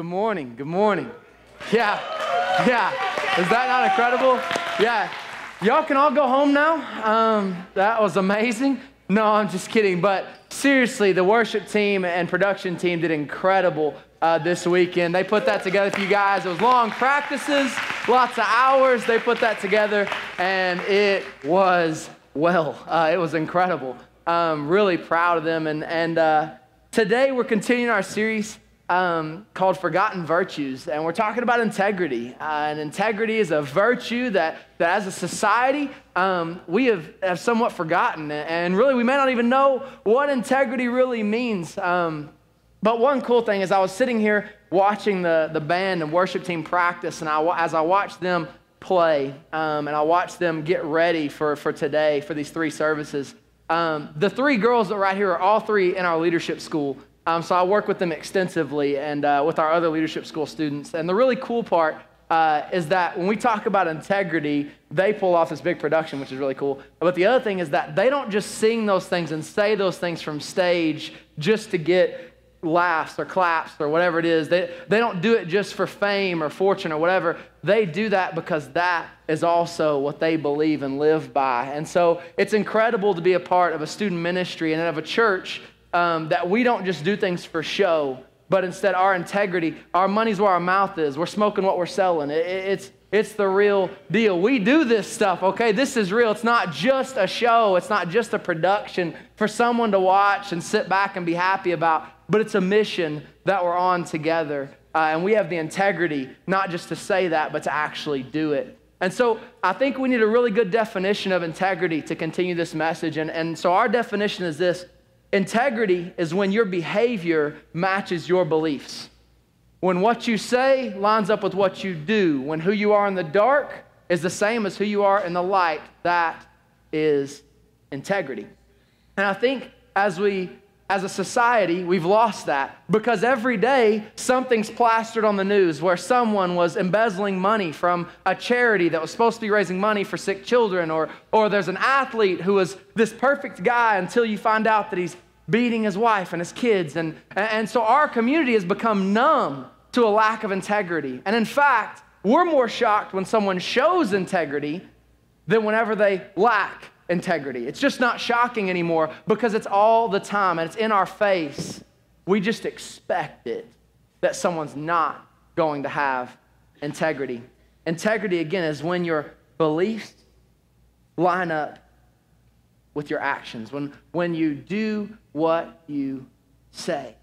Good morning. Good morning. Yeah. Yeah. Is that not incredible? Yeah. Y'all can all go home now. Um, that was amazing. No, I'm just kidding. But seriously, the worship team and production team did incredible uh, this weekend. They put that together for you guys. It was long practices, lots of hours. They put that together, and it was well. Uh, it was incredible. Um, really proud of them. And, and uh, today we're continuing our series um, called Forgotten Virtues, and we're talking about integrity. Uh, and integrity is a virtue that, that as a society, um, we have, have somewhat forgotten. And really, we may not even know what integrity really means. Um, but one cool thing is, I was sitting here watching the, the band and worship team practice, and I, as I watched them play, um, and I watched them get ready for, for today, for these three services, um, the three girls that right here are all three in our leadership school. Um, so I work with them extensively and uh, with our other leadership school students. And the really cool part uh, is that when we talk about integrity, they pull off this big production, which is really cool. But the other thing is that they don't just sing those things and say those things from stage just to get laughs or claps or whatever it is. They, they don't do it just for fame or fortune or whatever. They do that because that is also what they believe and live by. And so it's incredible to be a part of a student ministry and of a church um, that we don't just do things for show, but instead our integrity, our money's where our mouth is. We're smoking what we're selling. It, it's, it's the real deal. We do this stuff, okay? This is real. It's not just a show, it's not just a production for someone to watch and sit back and be happy about, but it's a mission that we're on together. Uh, and we have the integrity not just to say that, but to actually do it. And so I think we need a really good definition of integrity to continue this message. And, and so our definition is this Integrity is when your behavior matches your beliefs. When what you say lines up with what you do. When who you are in the dark is the same as who you are in the light. That is integrity. And I think as we as a society, we've lost that because every day something's plastered on the news where someone was embezzling money from a charity that was supposed to be raising money for sick children, or, or there's an athlete who was this perfect guy until you find out that he's beating his wife and his kids. And, and so our community has become numb to a lack of integrity. And in fact, we're more shocked when someone shows integrity than whenever they lack integrity. It's just not shocking anymore because it's all the time and it's in our face. We just expect it that someone's not going to have integrity. Integrity, again, is when your beliefs line up with your actions, when, when you do what you say.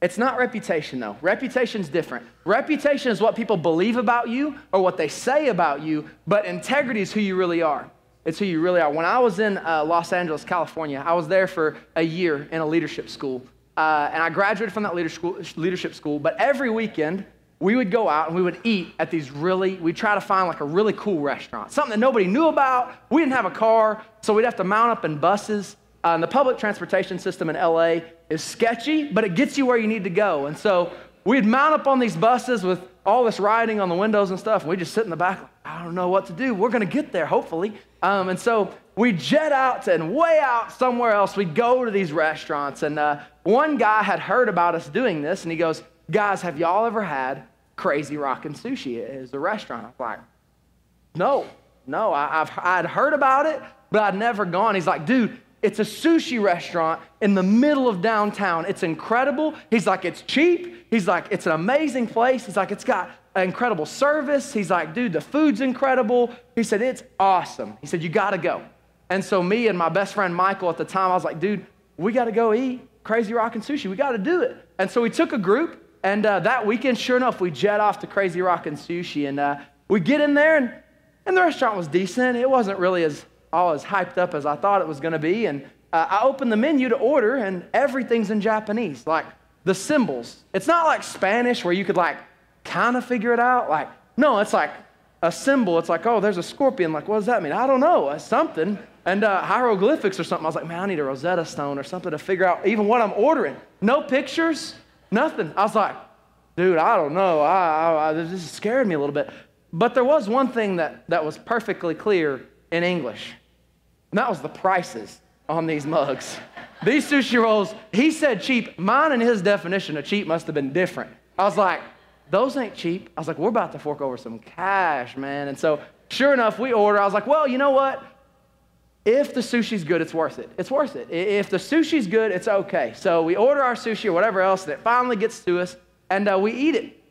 It's not reputation, though. Reputation's different. Reputation is what people believe about you or what they say about you, but integrity is who you really are. It's who you really are. When I was in uh, Los Angeles, California, I was there for a year in a leadership school. Uh, and I graduated from that leadership school. But every weekend, we would go out and we would eat at these really, we'd try to find like a really cool restaurant, something that nobody knew about. We didn't have a car, so we'd have to mount up in buses. Uh, and the public transportation system in LA is sketchy, but it gets you where you need to go. And so we'd mount up on these buses with all this writing on the windows and stuff, and we just sit in the back, I don't know what to do. We're going to get there, hopefully. Um, and so we jet out and way out somewhere else. We go to these restaurants, and uh, one guy had heard about us doing this, and he goes, Guys, have y'all ever had Crazy Rockin' Sushi? Is a restaurant. I'm like, No, no, I, have I'd heard about it, but I'd never gone. He's like, Dude, it's a sushi restaurant in the middle of downtown. It's incredible. He's like, It's cheap. He's like, It's an amazing place. He's like, It's got incredible service. He's like, dude, the food's incredible. He said, it's awesome. He said, you got to go. And so, me and my best friend Michael at the time, I was like, dude, we got to go eat Crazy Rockin' Sushi. We got to do it. And so, we took a group, and uh, that weekend, sure enough, we jet off to Crazy Rockin' Sushi. And uh, we get in there, and, and the restaurant was decent. It wasn't really as all as hyped up as I thought it was going to be. And uh, I opened the menu to order, and everything's in Japanese, like the symbols. It's not like Spanish where you could like kind of figure it out? Like, no, it's like a symbol. It's like, oh, there's a scorpion. Like, what does that mean? I don't know. It's something. And uh, hieroglyphics or something. I was like, man, I need a Rosetta Stone or something to figure out even what I'm ordering. No pictures, nothing. I was like, dude, I don't know. I, I, this scared me a little bit. But there was one thing that, that was perfectly clear in English, and that was the prices on these mugs. These sushi rolls, he said cheap. Mine and his definition of cheap must have been different I was like, those ain't cheap. I was like, we're about to fork over some cash, man. And so, sure enough, we order. I was like, well, you know what? If the sushi's good, it's worth it. It's worth it. If the sushi's good, it's okay. So we order our sushi or whatever else, and it finally gets to us, and uh, we eat it.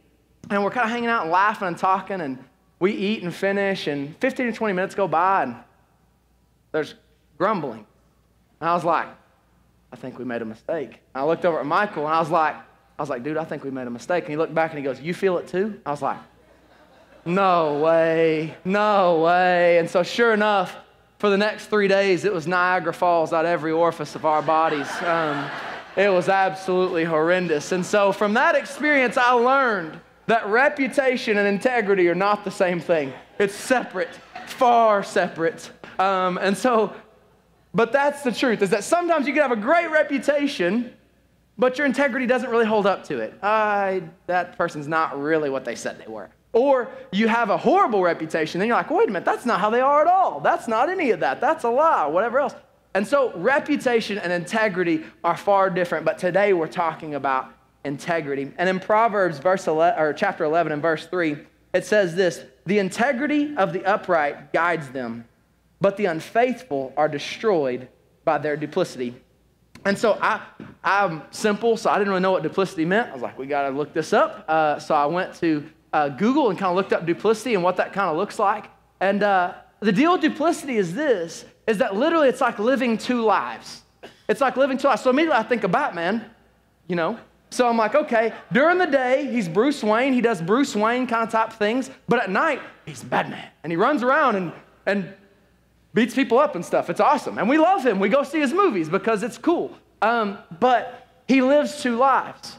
And we're kind of hanging out and laughing and talking, and we eat and finish, and 15 to 20 minutes go by, and there's grumbling. And I was like, I think we made a mistake. And I looked over at Michael, and I was like, I was like, dude, I think we made a mistake. And he looked back and he goes, You feel it too? I was like, No way, no way. And so, sure enough, for the next three days, it was Niagara Falls out every orifice of our bodies. Um, it was absolutely horrendous. And so, from that experience, I learned that reputation and integrity are not the same thing. It's separate, far separate. Um, and so, but that's the truth is that sometimes you can have a great reputation, but your integrity doesn't really hold up to it. Uh, that person's not really what they said they were. Or you have a horrible reputation, then you're like, wait a minute, that's not how they are at all. That's not any of that. That's a lie, whatever else. And so reputation and integrity are far different, but today we're talking about integrity. And in Proverbs verse 11, or chapter 11 and verse 3, it says this, "The integrity of the upright guides them, but the unfaithful are destroyed by their duplicity." And so I, I'm simple, so I didn't really know what duplicity meant. I was like, we got to look this up. Uh, so I went to uh, Google and kind of looked up duplicity and what that kind of looks like. And uh, the deal with duplicity is this, is that literally it's like living two lives. It's like living two lives. So immediately I think of Batman, you know. So I'm like, okay, during the day, he's Bruce Wayne. He does Bruce Wayne kind of type things. But at night, he's Batman. And he runs around and, and beats people up and stuff. It's awesome. And we love him. We go see his movies because it's cool. Um, but he lives two lives.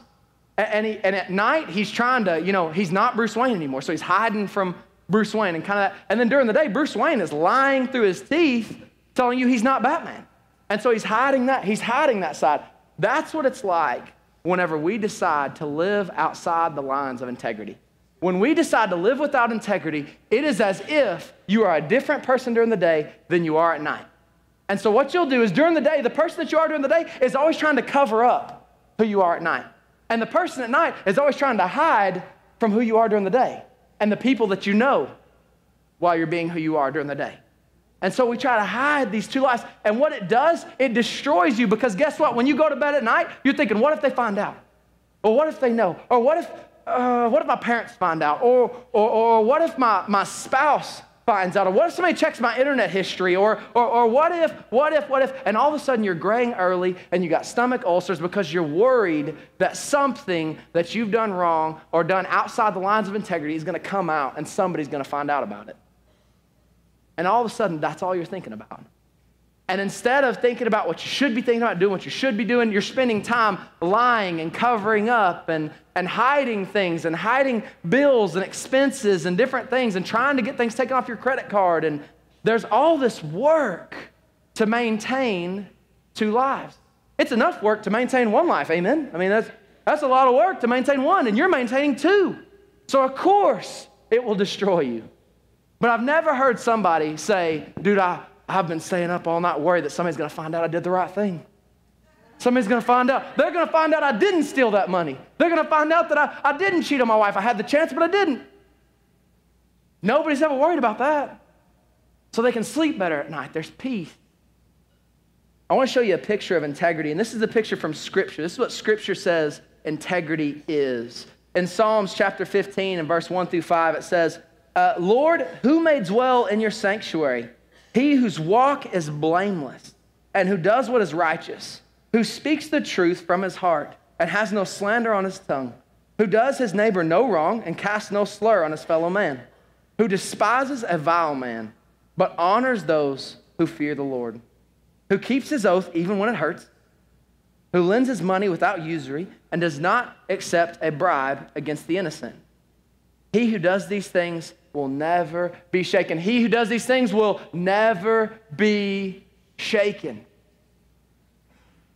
And, he, and at night, he's trying to, you know, he's not Bruce Wayne anymore. So he's hiding from Bruce Wayne and kind of, and then during the day, Bruce Wayne is lying through his teeth telling you he's not Batman. And so he's hiding that, he's hiding that side. That's what it's like whenever we decide to live outside the lines of integrity. When we decide to live without integrity, it is as if you are a different person during the day than you are at night. And so, what you'll do is during the day, the person that you are during the day is always trying to cover up who you are at night. And the person at night is always trying to hide from who you are during the day and the people that you know while you're being who you are during the day. And so we try to hide these two lies. And what it does, it destroys you because guess what? When you go to bed at night, you're thinking, what if they find out? Or what if they know? Or what if, uh, what if my parents find out? Or, or, or what if my, my spouse finds out? Or what if somebody checks my internet history? Or, or, or what if, what if, what if? And all of a sudden you're graying early and you got stomach ulcers because you're worried that something that you've done wrong or done outside the lines of integrity is going to come out and somebody's going to find out about it. And all of a sudden, that's all you're thinking about. And instead of thinking about what you should be thinking about, doing what you should be doing, you're spending time lying and covering up and, and hiding things and hiding bills and expenses and different things and trying to get things taken off your credit card. And there's all this work to maintain two lives. It's enough work to maintain one life, amen? I mean, that's, that's a lot of work to maintain one, and you're maintaining two. So, of course, it will destroy you. But I've never heard somebody say, dude, I, I've been staying up all night worried that somebody's going to find out I did the right thing. Somebody's going to find out. They're going to find out I didn't steal that money. They're going to find out that I, I didn't cheat on my wife. I had the chance, but I didn't. Nobody's ever worried about that. So they can sleep better at night. There's peace. I want to show you a picture of integrity, and this is a picture from Scripture. This is what Scripture says integrity is. In Psalms chapter 15 and verse 1 through 5, it says, uh, Lord, who may dwell in your sanctuary? He whose walk is blameless and who does what is righteous, who speaks the truth from his heart and has no slander on his tongue, who does his neighbor no wrong and casts no slur on his fellow man, who despises a vile man, but honors those who fear the Lord, who keeps his oath even when it hurts, who lends his money without usury and does not accept a bribe against the innocent. He who does these things will never be shaken. He who does these things will never be shaken.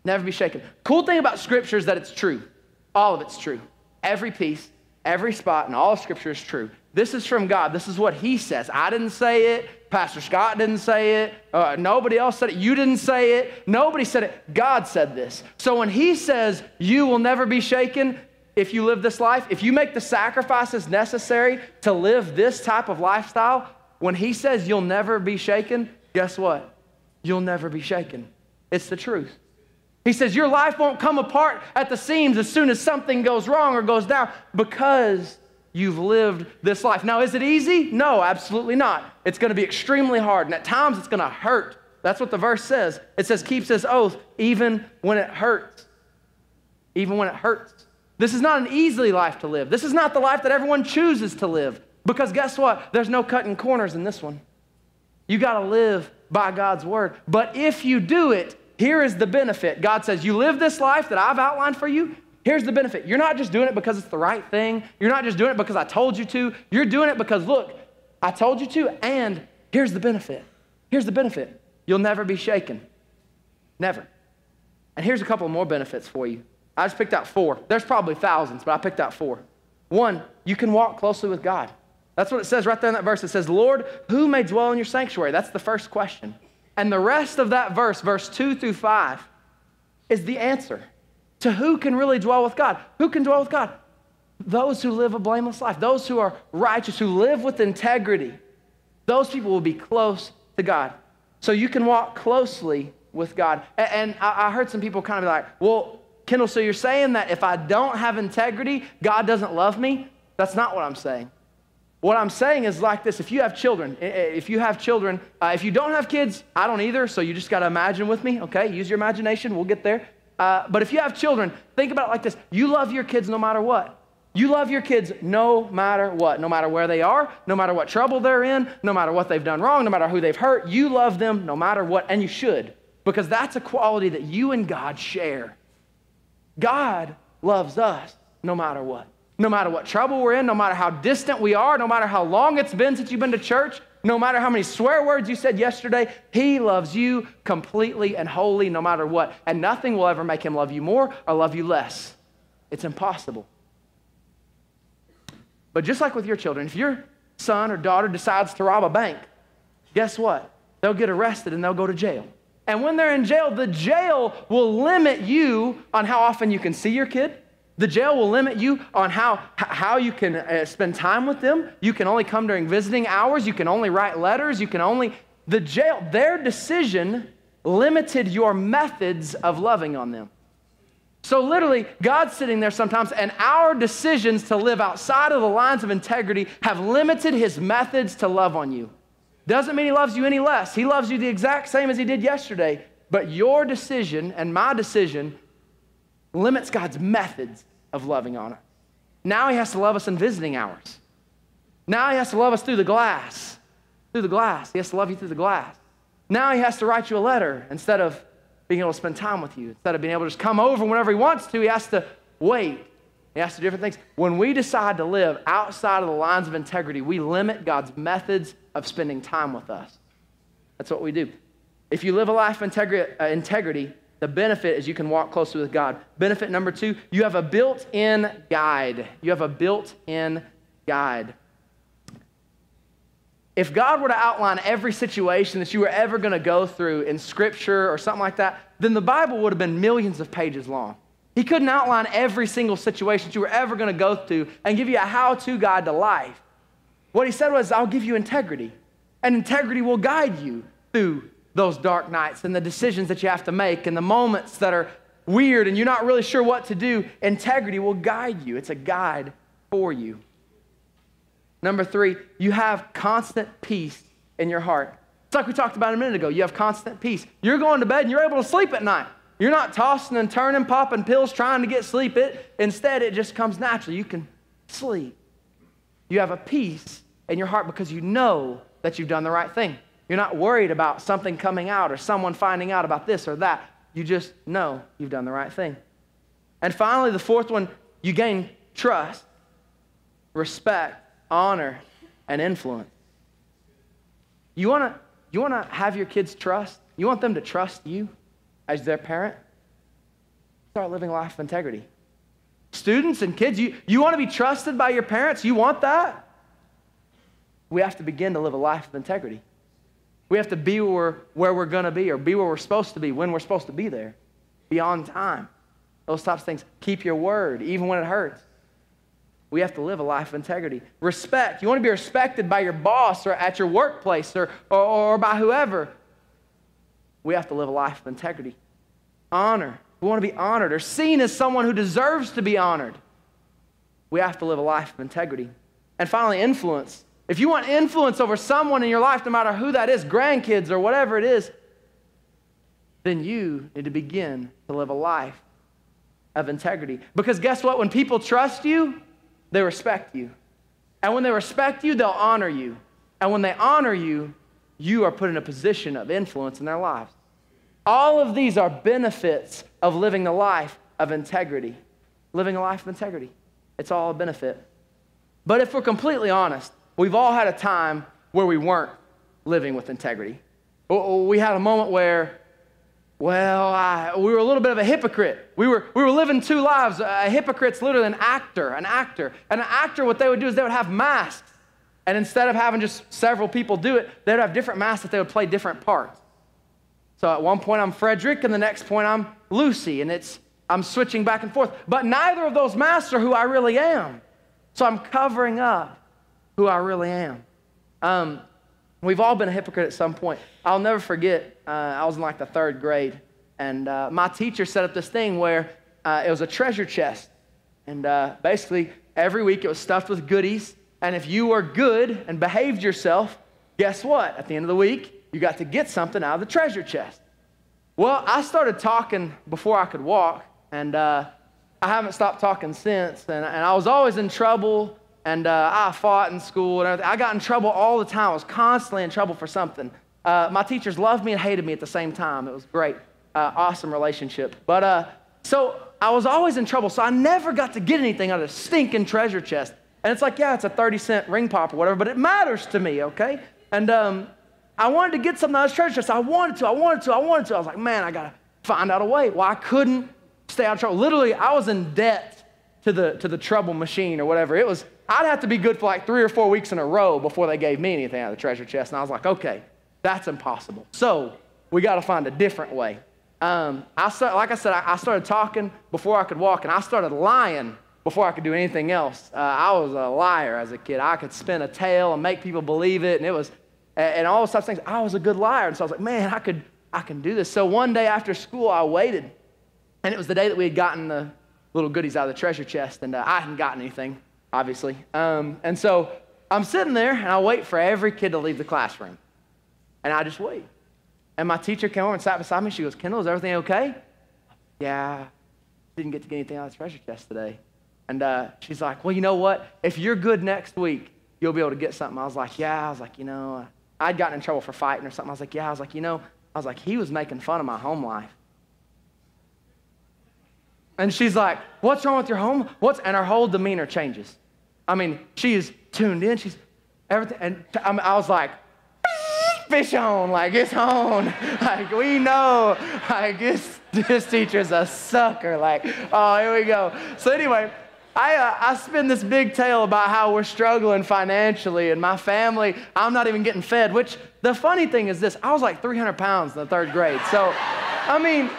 Never be shaken. Cool thing about Scripture is that it's true. All of it's true. Every piece, every spot, and all of Scripture is true. This is from God. This is what He says. I didn't say it. Pastor Scott didn't say it. Uh, nobody else said it. You didn't say it. Nobody said it. God said this. So when He says, You will never be shaken, if you live this life, if you make the sacrifices necessary to live this type of lifestyle, when he says you'll never be shaken, guess what? You'll never be shaken. It's the truth. He says your life won't come apart at the seams as soon as something goes wrong or goes down because you've lived this life. Now, is it easy? No, absolutely not. It's going to be extremely hard, and at times it's going to hurt. That's what the verse says. It says, keeps his oath even when it hurts. Even when it hurts. This is not an easy life to live. This is not the life that everyone chooses to live. Because guess what? There's no cutting corners in this one. You got to live by God's word. But if you do it, here is the benefit. God says, You live this life that I've outlined for you. Here's the benefit. You're not just doing it because it's the right thing. You're not just doing it because I told you to. You're doing it because, look, I told you to, and here's the benefit. Here's the benefit. You'll never be shaken. Never. And here's a couple more benefits for you. I just picked out four. There's probably thousands, but I picked out four. One, you can walk closely with God. That's what it says right there in that verse. It says, Lord, who may dwell in your sanctuary? That's the first question. And the rest of that verse, verse two through five, is the answer to who can really dwell with God. Who can dwell with God? Those who live a blameless life, those who are righteous, who live with integrity. Those people will be close to God. So you can walk closely with God. And I heard some people kind of be like, well, Kendall, so you're saying that if I don't have integrity, God doesn't love me? That's not what I'm saying. What I'm saying is like this if you have children, if you have children, uh, if you don't have kids, I don't either, so you just got to imagine with me, okay? Use your imagination, we'll get there. Uh, but if you have children, think about it like this you love your kids no matter what. You love your kids no matter what, no matter where they are, no matter what trouble they're in, no matter what they've done wrong, no matter who they've hurt. You love them no matter what, and you should, because that's a quality that you and God share. God loves us no matter what. No matter what trouble we're in, no matter how distant we are, no matter how long it's been since you've been to church, no matter how many swear words you said yesterday, He loves you completely and wholly no matter what. And nothing will ever make Him love you more or love you less. It's impossible. But just like with your children, if your son or daughter decides to rob a bank, guess what? They'll get arrested and they'll go to jail. And when they're in jail, the jail will limit you on how often you can see your kid. The jail will limit you on how, how you can uh, spend time with them. You can only come during visiting hours. You can only write letters. You can only, the jail, their decision limited your methods of loving on them. So, literally, God's sitting there sometimes, and our decisions to live outside of the lines of integrity have limited His methods to love on you. Doesn't mean he loves you any less. He loves you the exact same as he did yesterday. But your decision and my decision limits God's methods of loving on us. Now he has to love us in visiting hours. Now he has to love us through the glass. Through the glass. He has to love you through the glass. Now he has to write you a letter instead of being able to spend time with you. Instead of being able to just come over whenever he wants to, he has to wait. He to different things. When we decide to live outside of the lines of integrity, we limit God's methods of spending time with us. That's what we do. If you live a life of integri- uh, integrity, the benefit is you can walk closely with God. Benefit number two, you have a built in guide. You have a built in guide. If God were to outline every situation that you were ever going to go through in Scripture or something like that, then the Bible would have been millions of pages long. He couldn't outline every single situation that you were ever going to go through and give you a how to guide to life. What he said was, I'll give you integrity, and integrity will guide you through those dark nights and the decisions that you have to make and the moments that are weird and you're not really sure what to do. Integrity will guide you, it's a guide for you. Number three, you have constant peace in your heart. It's like we talked about a minute ago. You have constant peace. You're going to bed and you're able to sleep at night. You're not tossing and turning, popping pills, trying to get sleep. It, instead, it just comes naturally. You can sleep. You have a peace in your heart because you know that you've done the right thing. You're not worried about something coming out or someone finding out about this or that. You just know you've done the right thing. And finally, the fourth one, you gain trust, respect, honor, and influence. You want to you want to have your kids trust? You want them to trust you as their parent? Start living a life of integrity. Students and kids, you, you want to be trusted by your parents? You want that? we have to begin to live a life of integrity. We have to be where, where we're going to be or be where we're supposed to be when we're supposed to be there, beyond time. those types of things. Keep your word, even when it hurts. We have to live a life of integrity. Respect. You want to be respected by your boss or at your workplace or, or, or by whoever. We have to live a life of integrity. Honor. We want to be honored or seen as someone who deserves to be honored. We have to live a life of integrity. And finally, influence. If you want influence over someone in your life, no matter who that is, grandkids or whatever it is, then you need to begin to live a life of integrity. Because guess what? When people trust you, they respect you. And when they respect you, they'll honor you. And when they honor you, you are put in a position of influence in their lives. All of these are benefits of living the life of integrity. Living a life of integrity. It's all a benefit. But if we're completely honest, we've all had a time where we weren't living with integrity. We had a moment where well, I, we were a little bit of a hypocrite. We were, we were living two lives. A hypocrite's literally an actor, an actor. And an actor, what they would do is they would have masks. And instead of having just several people do it, they would have different masks that they would play different parts. So at one point I'm Frederick, and the next point I'm Lucy, and it's I'm switching back and forth. But neither of those masks are who I really am. So I'm covering up who I really am. Um, We've all been a hypocrite at some point. I'll never forget, uh, I was in like the third grade, and uh, my teacher set up this thing where uh, it was a treasure chest. And uh, basically, every week it was stuffed with goodies. And if you were good and behaved yourself, guess what? At the end of the week, you got to get something out of the treasure chest. Well, I started talking before I could walk, and uh, I haven't stopped talking since. And, and I was always in trouble and uh, I fought in school and everything. I got in trouble all the time. I was constantly in trouble for something. Uh, my teachers loved me and hated me at the same time. It was great, uh, awesome relationship. But uh, so I was always in trouble, so I never got to get anything out of the stinking treasure chest. And it's like, yeah, it's a 30 cent ring pop or whatever, but it matters to me, okay? And um, I wanted to get something out of the treasure chest. I wanted to, I wanted to, I wanted to. I was like, man, I got to find out a way. Well, I couldn't stay out of trouble. Literally, I was in debt to the, to the trouble machine or whatever. It was, I'd have to be good for like three or four weeks in a row before they gave me anything out of the treasure chest. And I was like, okay, that's impossible. So we got to find a different way. Um, I start, like I said, I, I, started talking before I could walk, and I started lying before I could do anything else. Uh, I was a liar as a kid. I could spin a tale and make people believe it, and it was, and, all types of things. I was a good liar, and so I was like, man, I could, I can do this. So one day after school, I waited, and it was the day that we had gotten the little goodies out of the treasure chest, and uh, I hadn't gotten anything obviously. Um, and so I'm sitting there and I wait for every kid to leave the classroom. And I just wait. And my teacher came over and sat beside me. She goes, Kendall, is everything okay? Yeah, didn't get to get anything out of the treasure chest today. And uh, she's like, well, you know what? If you're good next week, you'll be able to get something. I was like, yeah. I was like, you know, I'd gotten in trouble for fighting or something. I was like, yeah. I was like, you know, I was like, he was making fun of my home life. And she's like, What's wrong with your home? What's and her whole demeanor changes. I mean, she is tuned in. She's everything. And I, mean, I was like, fish on, like it's on. Like we know, like this, this teacher's a sucker. Like, oh, here we go. So anyway, I, uh, I spin this big tale about how we're struggling financially and my family, I'm not even getting fed, which the funny thing is this, I was like 300 pounds in the third grade. So, I mean,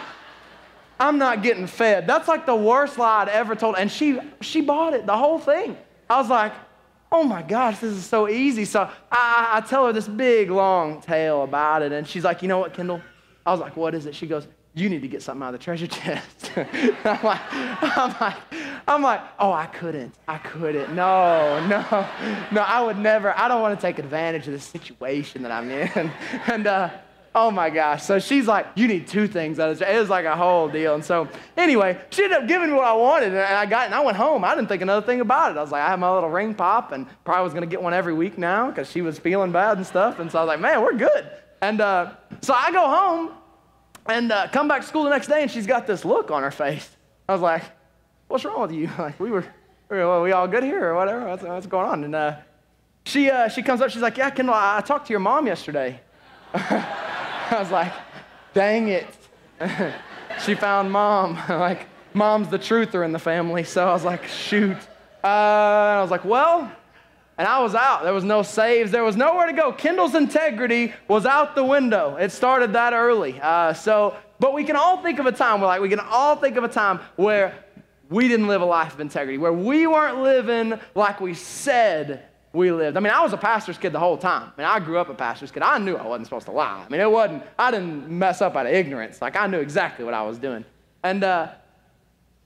I'm not getting fed. That's like the worst lie I'd ever told. And she, she bought it, the whole thing. I was like, oh my gosh, this is so easy. So I, I tell her this big, long tale about it. And she's like, you know what, Kendall? I was like, what is it? She goes, you need to get something out of the treasure chest. I'm like, I'm like, I'm like, oh, I couldn't. I couldn't. No, no, no, I would never. I don't want to take advantage of the situation that I'm in. And, uh, Oh my gosh. So she's like, you need two things. It was like a whole deal. And so anyway, she ended up giving me what I wanted. And I got and I went home. I didn't think another thing about it. I was like, I have my little ring pop and probably was going to get one every week now because she was feeling bad and stuff. And so I was like, man, we're good. And uh, so I go home and uh, come back to school the next day and she's got this look on her face. I was like, what's wrong with you? Like, we were, were we all good here or whatever? What's, what's going on? And uh, she, uh, she comes up, she's like, yeah, Kendall, I talked to your mom yesterday. I was like, dang it. she found mom. like, mom's the truther in the family. So I was like, shoot. Uh, I was like, well, and I was out. There was no saves. There was nowhere to go. Kendall's integrity was out the window. It started that early. Uh, so But we can all think of a time where, like, we can all think of a time where we didn't live a life of integrity, where we weren't living like we said we lived. I mean, I was a pastor's kid the whole time. I mean, I grew up a pastor's kid. I knew I wasn't supposed to lie. I mean, it wasn't, I didn't mess up out of ignorance. Like, I knew exactly what I was doing. And, uh,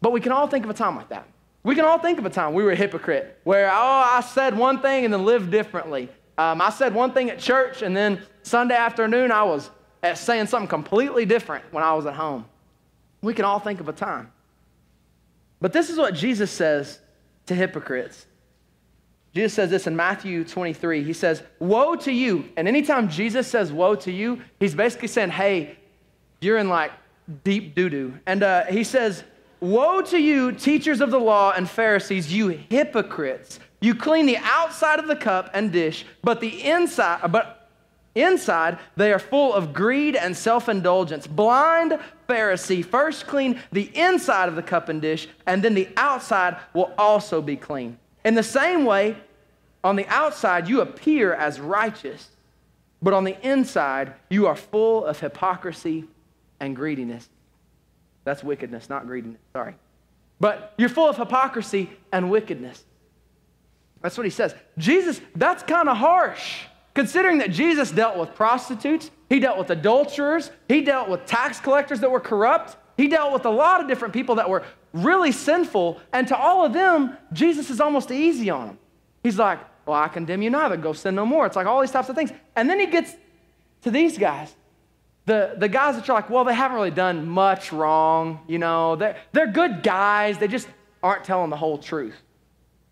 but we can all think of a time like that. We can all think of a time we were a hypocrite where, oh, I said one thing and then lived differently. Um, I said one thing at church and then Sunday afternoon I was saying something completely different when I was at home. We can all think of a time. But this is what Jesus says to hypocrites. Jesus says this in Matthew 23. He says, Woe to you. And anytime Jesus says woe to you, he's basically saying, Hey, you're in like deep doo doo. And uh, he says, Woe to you, teachers of the law and Pharisees, you hypocrites. You clean the outside of the cup and dish, but the inside, but inside they are full of greed and self-indulgence. Blind Pharisee, first clean the inside of the cup and dish, and then the outside will also be clean. In the same way, on the outside you appear as righteous, but on the inside you are full of hypocrisy and greediness. That's wickedness, not greediness. Sorry. But you're full of hypocrisy and wickedness. That's what he says. Jesus, that's kind of harsh. Considering that Jesus dealt with prostitutes, he dealt with adulterers, he dealt with tax collectors that were corrupt, he dealt with a lot of different people that were really sinful, and to all of them, Jesus is almost easy on them. He's like, Well, I condemn you neither, go sin no more. It's like all these types of things. And then he gets to these guys. The, the guys that you're like, well, they haven't really done much wrong, you know, they're, they're good guys, they just aren't telling the whole truth.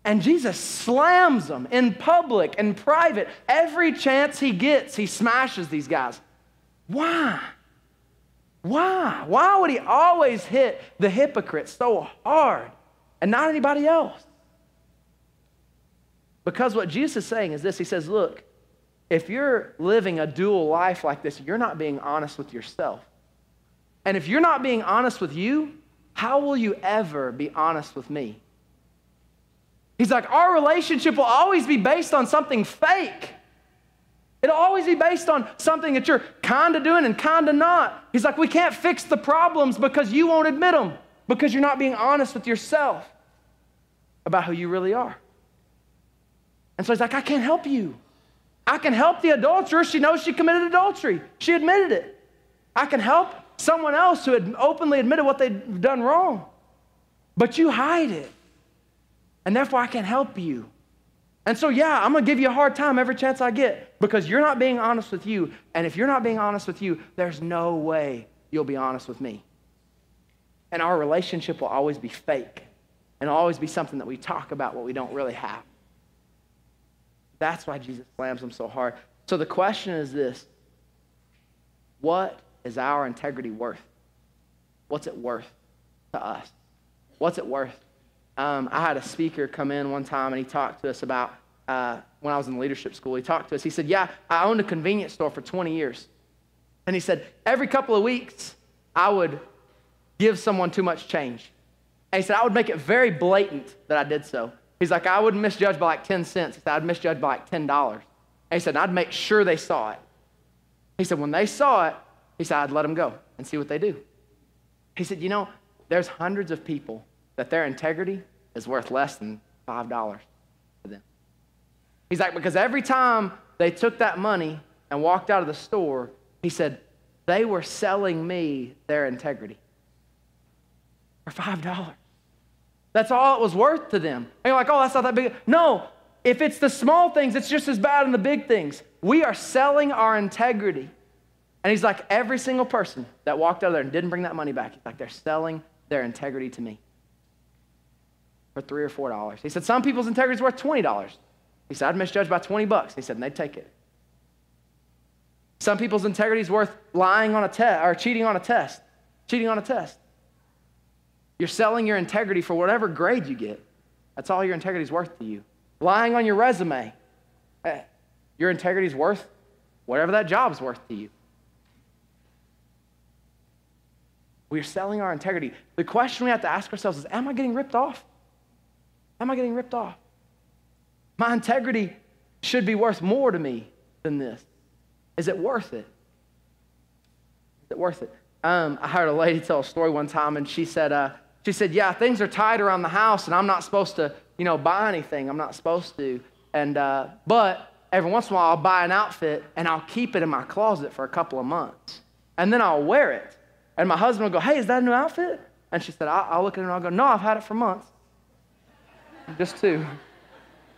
And Jesus slams them in public and private. Every chance he gets, he smashes these guys. Why? Why? Why would he always hit the hypocrites so hard and not anybody else? Because what Jesus is saying is this He says, Look, if you're living a dual life like this, you're not being honest with yourself. And if you're not being honest with you, how will you ever be honest with me? He's like, our relationship will always be based on something fake. It'll always be based on something that you're kind of doing and kind of not. He's like, we can't fix the problems because you won't admit them, because you're not being honest with yourself about who you really are. And so he's like, I can't help you. I can help the adulterer. She knows she committed adultery. She admitted it. I can help someone else who had openly admitted what they'd done wrong. But you hide it. And therefore, I can help you. And so, yeah, I'm to give you a hard time every chance I get because you're not being honest with you. And if you're not being honest with you, there's no way you'll be honest with me. And our relationship will always be fake and always be something that we talk about what we don't really have. That's why Jesus slams them so hard. So the question is this What is our integrity worth? What's it worth to us? What's it worth? Um, I had a speaker come in one time and he talked to us about uh, when I was in leadership school. He talked to us. He said, Yeah, I owned a convenience store for 20 years. And he said, Every couple of weeks, I would give someone too much change. And he said, I would make it very blatant that I did so. He's like, I wouldn't misjudge by like 10 cents. He said, I'd misjudge by like $10. And he said, I'd make sure they saw it. He said, when they saw it, he said, I'd let them go and see what they do. He said, you know, there's hundreds of people that their integrity is worth less than $5 to them. He's like, because every time they took that money and walked out of the store, he said, they were selling me their integrity for $5. That's all it was worth to them. And you're like, oh, that's not that big. No, if it's the small things, it's just as bad in the big things. We are selling our integrity. And he's like, every single person that walked out of there and didn't bring that money back, he's like, they're selling their integrity to me for three or four dollars. He said, some people's integrity is worth $20. He said, I'd misjudge by 20 bucks. He said, and they'd take it. Some people's integrity is worth lying on a test or cheating on a test, cheating on a test. You're selling your integrity for whatever grade you get. That's all your integrity is worth to you. Lying on your resume, eh, your integrity is worth whatever that job's worth to you. We're selling our integrity. The question we have to ask ourselves is Am I getting ripped off? Am I getting ripped off? My integrity should be worth more to me than this. Is it worth it? Is it worth it? Um, I heard a lady tell a story one time, and she said, uh, she said, yeah, things are tight around the house, and I'm not supposed to, you know, buy anything. I'm not supposed to. And, uh, but every once in a while, I'll buy an outfit, and I'll keep it in my closet for a couple of months. And then I'll wear it. And my husband will go, hey, is that a new outfit? And she said, I'll, I'll look at it and I'll go, no, I've had it for months. Just two.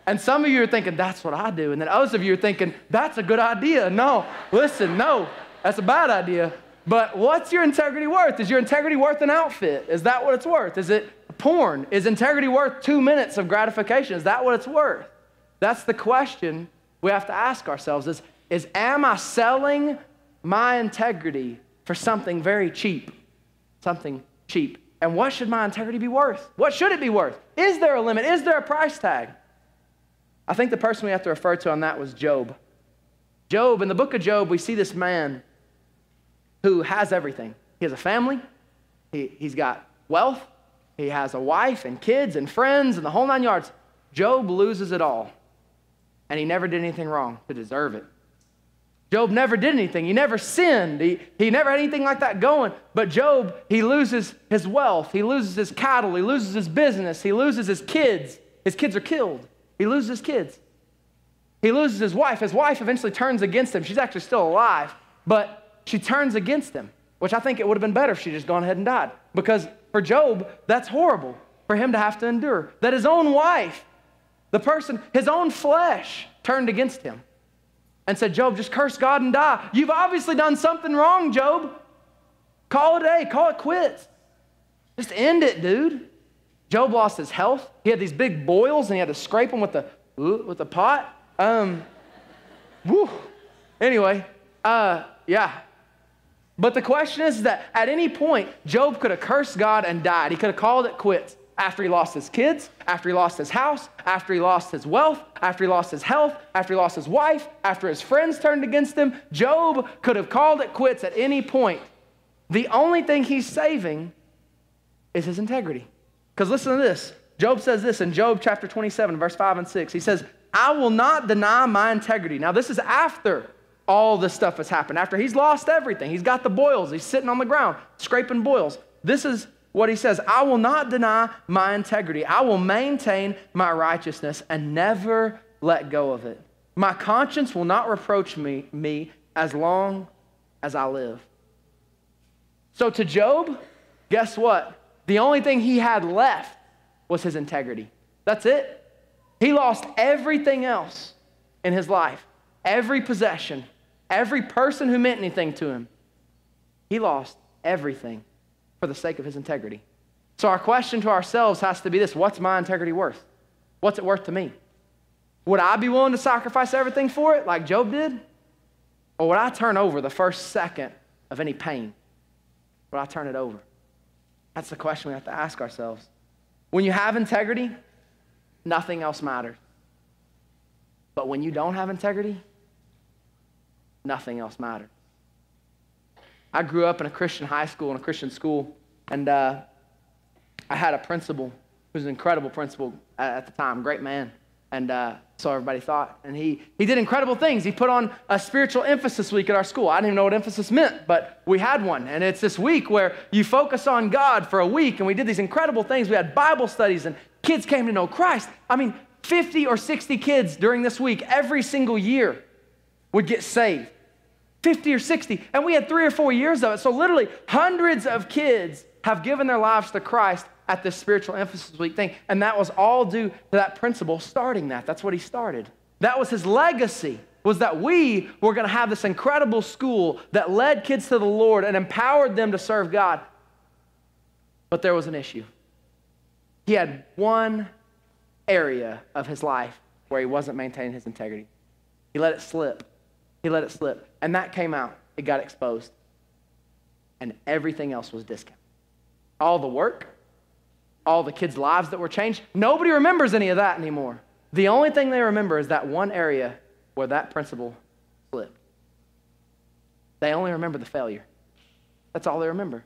And some of you are thinking, that's what I do. And then others of you are thinking, that's a good idea. No, listen, no, that's a bad idea. But what's your integrity worth? Is your integrity worth an outfit? Is that what it's worth? Is it porn? Is integrity worth two minutes of gratification? Is that what it's worth? That's the question we have to ask ourselves is, is am I selling my integrity for something very cheap? Something cheap. And what should my integrity be worth? What should it be worth? Is there a limit? Is there a price tag? I think the person we have to refer to on that was Job. Job, in the book of Job, we see this man who has everything. He has a family, he, he's got wealth, he has a wife and kids and friends and the whole nine yards. Job loses it all, and he never did anything wrong to deserve it. Job never did anything. He never sinned. He, he never had anything like that going. But Job, he loses his wealth. He loses his cattle. He loses his business. He loses his kids. His kids are killed. He loses his kids. He loses his wife. His wife eventually turns against him. She's actually still alive, but she turns against him, which I think it would have been better if she just gone ahead and died. Because for Job, that's horrible for him to have to endure. That his own wife, the person, his own flesh, turned against him and said, Job, just curse God and die. You've obviously done something wrong, Job. Call it a call it quits. Just end it, dude. Job lost his health. He had these big boils and he had to scrape them with the, with the pot. Um, whew. Anyway, uh, yeah. But the question is that at any point, Job could have cursed God and died. He could have called it quits after he lost his kids, after he lost his house, after he lost his wealth, after he lost his health, after he lost his wife, after his friends turned against him. Job could have called it quits at any point. The only thing he's saving is his integrity. Because listen to this. Job says this in Job chapter 27, verse 5 and 6. He says, I will not deny my integrity. Now, this is after all this stuff has happened, after he's lost everything. He's got the boils, he's sitting on the ground, scraping boils. This is what he says I will not deny my integrity. I will maintain my righteousness and never let go of it. My conscience will not reproach me, me as long as I live. So, to Job, guess what? The only thing he had left was his integrity. That's it. He lost everything else in his life, every possession, every person who meant anything to him. He lost everything for the sake of his integrity. So, our question to ourselves has to be this What's my integrity worth? What's it worth to me? Would I be willing to sacrifice everything for it like Job did? Or would I turn over the first second of any pain? Would I turn it over? That's the question we have to ask ourselves. When you have integrity, nothing else matters. But when you don't have integrity, nothing else matters. I grew up in a Christian high school, in a Christian school, and uh, I had a principal who was an incredible principal at, the time, great man. And uh, so everybody thought. And he, he did incredible things. He put on a spiritual emphasis week at our school. I didn't even know what emphasis meant, but we had one. And it's this week where you focus on God for a week. And we did these incredible things. We had Bible studies, and kids came to know Christ. I mean, 50 or 60 kids during this week, every single year, would get saved. 50 or 60. And we had three or four years of it. So literally, hundreds of kids have given their lives to Christ at this spiritual emphasis week thing. And that was all due to that principal starting that. That's what he started. That was his legacy, was that we were going to have this incredible school that led kids to the Lord and empowered them to serve God. But there was an issue. He had one area of his life where he wasn't maintaining his integrity. He let it slip. He let it slip. And that came out. It got exposed. And everything else was discounted. All the work, all the kids' lives that were changed. Nobody remembers any of that anymore. The only thing they remember is that one area where that principal slipped. They only remember the failure. That's all they remember.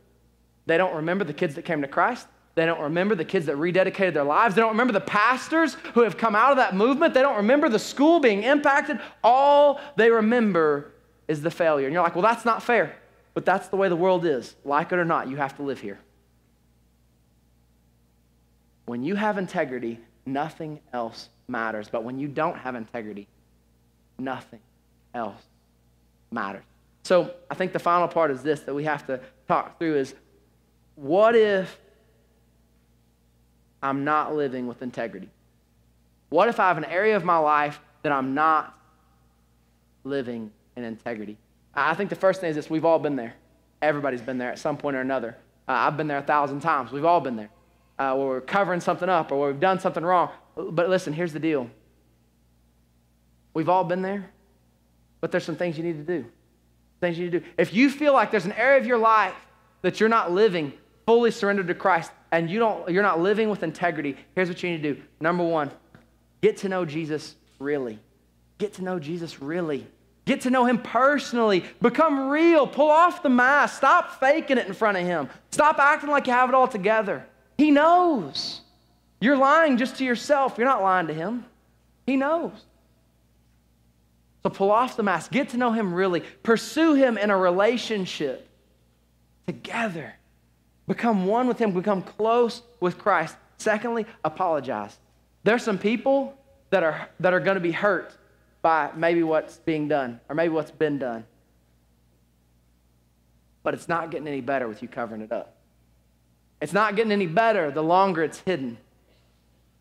They don't remember the kids that came to Christ. They don't remember the kids that rededicated their lives. They don't remember the pastors who have come out of that movement. They don't remember the school being impacted. All they remember is the failure. And you're like, well, that's not fair. but that's the way the world is. Like it or not, you have to live here. When you have integrity, nothing else matters. But when you don't have integrity, nothing else matters. So I think the final part is this that we have to talk through is what if I'm not living with integrity? What if I have an area of my life that I'm not living in integrity? I think the first thing is this we've all been there. Everybody's been there at some point or another. Uh, I've been there a thousand times. We've all been there. Uh, where we're covering something up or where we've done something wrong. But listen, here's the deal. We've all been there, but there's some things you need to do. Things you need to do. If you feel like there's an area of your life that you're not living fully surrendered to Christ and you don't, you're not living with integrity, here's what you need to do. Number one, get to know Jesus really. Get to know Jesus really. Get to know him personally. Become real. Pull off the mask. Stop faking it in front of him. Stop acting like you have it all together. He knows. You're lying just to yourself. You're not lying to him. He knows. So pull off the mask. Get to know him really. Pursue him in a relationship together. Become one with him. Become close with Christ. Secondly, apologize. There's some people that are, that are going to be hurt by maybe what's being done or maybe what's been done. But it's not getting any better with you covering it up. It's not getting any better the longer it's hidden.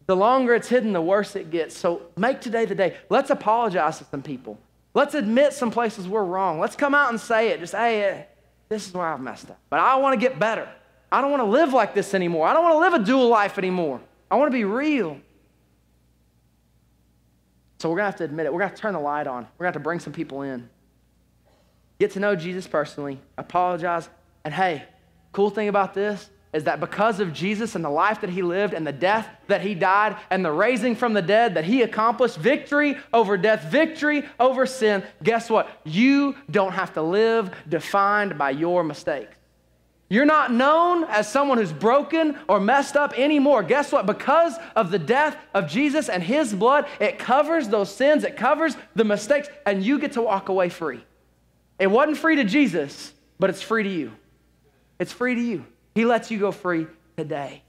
The longer it's hidden, the worse it gets. So make today the day. Let's apologize to some people. Let's admit some places we're wrong. Let's come out and say it. Just, hey, this is where I've messed up. But I want to get better. I don't want to live like this anymore. I don't want to live a dual life anymore. I want to be real. So we're going to have to admit it. We're going to to turn the light on. We're going to have to bring some people in. Get to know Jesus personally, apologize. And hey, cool thing about this is that because of Jesus and the life that he lived and the death that he died and the raising from the dead that he accomplished, victory over death, victory over sin, guess what? You don't have to live defined by your mistakes. You're not known as someone who's broken or messed up anymore. Guess what? Because of the death of Jesus and his blood, it covers those sins, it covers the mistakes, and you get to walk away free. It wasn't free to Jesus, but it's free to you. It's free to you. He lets you go free today.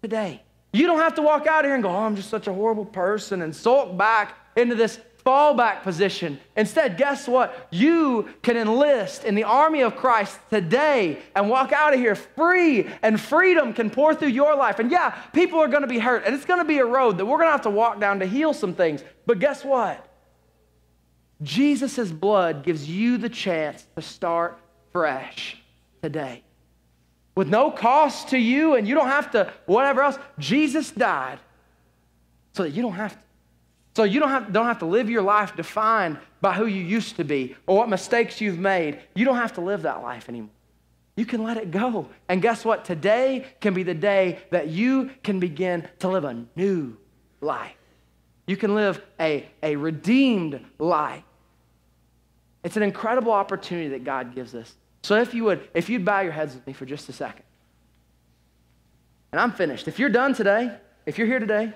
Today. You don't have to walk out here and go, oh, I'm just such a horrible person and sulk back into this fallback position. Instead, guess what? You can enlist in the army of Christ today and walk out of here free, and freedom can pour through your life. And yeah, people are going to be hurt, and it's going to be a road that we're going to have to walk down to heal some things. But guess what? Jesus' blood gives you the chance to start fresh today. With no cost to you, and you don't have to, whatever else. Jesus died so that you don't have to. So you don't have, don't have to live your life defined by who you used to be or what mistakes you've made. You don't have to live that life anymore. You can let it go. And guess what? Today can be the day that you can begin to live a new life. You can live a, a redeemed life. It's an incredible opportunity that God gives us. So if you would, if you'd bow your heads with me for just a second. And I'm finished. If you're done today, if you're here today,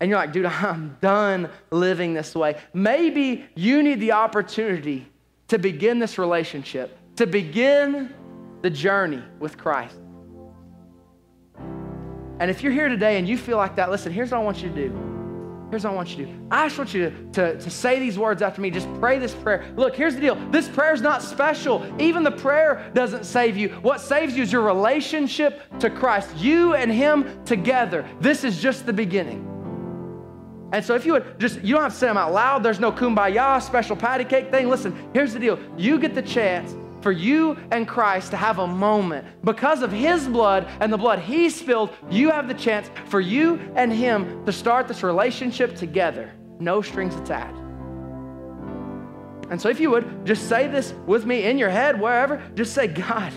and you're like, dude, I'm done living this way. Maybe you need the opportunity to begin this relationship, to begin the journey with Christ. And if you're here today and you feel like that, listen, here's what I want you to do. Here's what I want you to do. I just want you to, to, to say these words after me. Just pray this prayer. Look, here's the deal. This prayer is not special. Even the prayer doesn't save you. What saves you is your relationship to Christ. You and Him together. This is just the beginning. And so if you would just, you don't have to say them out loud. There's no kumbaya, special patty cake thing. Listen, here's the deal. You get the chance for you and Christ to have a moment. Because of His blood and the blood He spilled, you have the chance for you and Him to start this relationship together. No strings attached. And so if you would, just say this with me in your head, wherever, just say, God,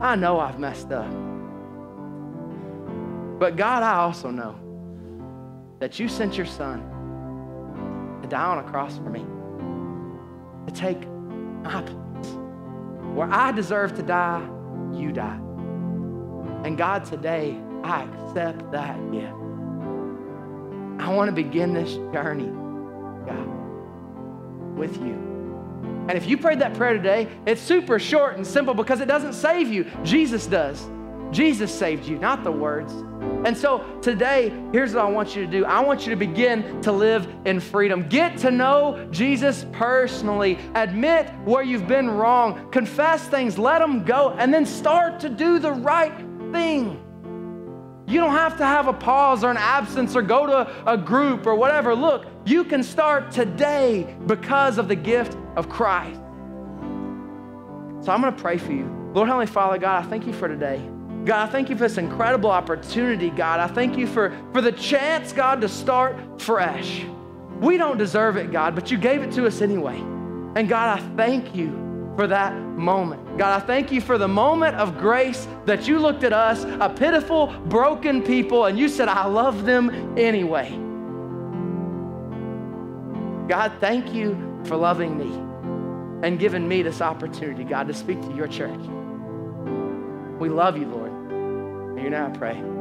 I know I've messed up. But God, I also know that you sent your son to die on a cross for me, to take my place. Where I deserve to die, you died. And God, today, I accept that gift. I want to begin this journey, God, with you. And if you prayed that prayer today, it's super short and simple because it doesn't save you. Jesus does. Jesus saved you, not the words. And so today, here's what I want you to do I want you to begin to live in freedom. Get to know Jesus personally. Admit where you've been wrong. Confess things, let them go, and then start to do the right thing. You don't have to have a pause or an absence or go to a group or whatever. Look, you can start today because of the gift of Christ. So I'm going to pray for you. Lord Heavenly Father, God, I thank you for today. God, I thank you for this incredible opportunity, God. I thank you for, for the chance, God, to start fresh. We don't deserve it, God, but you gave it to us anyway. And God, I thank you for that moment. God, I thank you for the moment of grace that you looked at us, a pitiful, broken people, and you said, I love them anyway. God, thank you for loving me and giving me this opportunity, God, to speak to your church. We love you, Lord. You now pray.